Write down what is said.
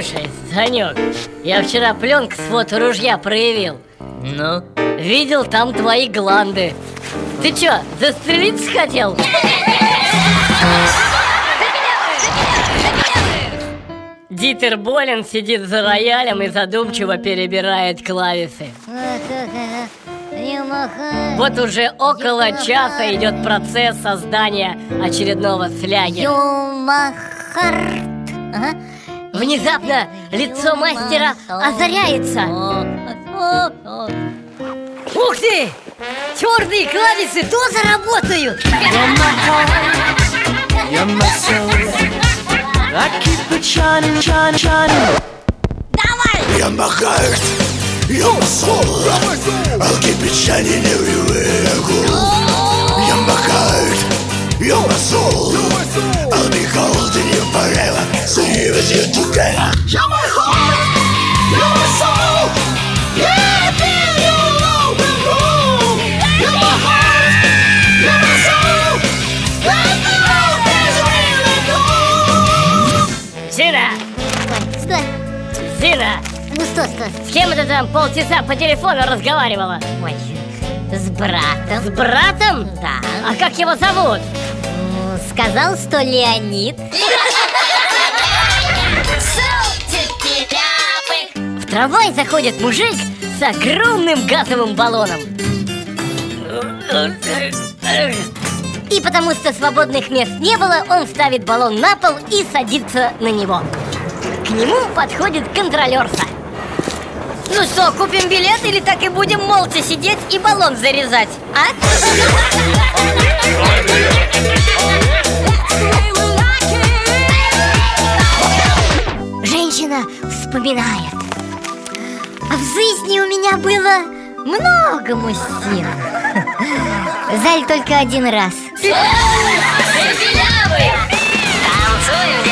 Санек, я вчера пленку с фото ружья проявил Ну? Видел там твои гланды Ты чё, застрелиться хотел? Дитер Болин сидит за роялем и задумчиво перебирает клависы Вот уже около часа идет процесс создания очередного слягера Юмахарт ага. Внезапно лицо мастера озаряется Ух ты! Черные клависы тоже работают! My heart, you're my soul. I'll keep it shining everywhere I go. With you together. You're my heart, you're my soul. Yeah, I feel you all alone. You're my heart, you're my soul. And the road is really cold. Зина! Что? Зина! Ну что, что? С кем это там полчаса по телефону разговаривала? Ой, с братом С братом? Да А как его зовут? Сказал, что Леонид трамвай заходит мужик с огромным газовым баллоном. И потому что свободных мест не было, он ставит баллон на пол и садится на него. К нему подходит контролерша Ну что, купим билет или так и будем молча сидеть и баллон зарезать, а? Женщина вспоминает а в жизни у меня было много мужчин Жаль только один раз. Танцуем,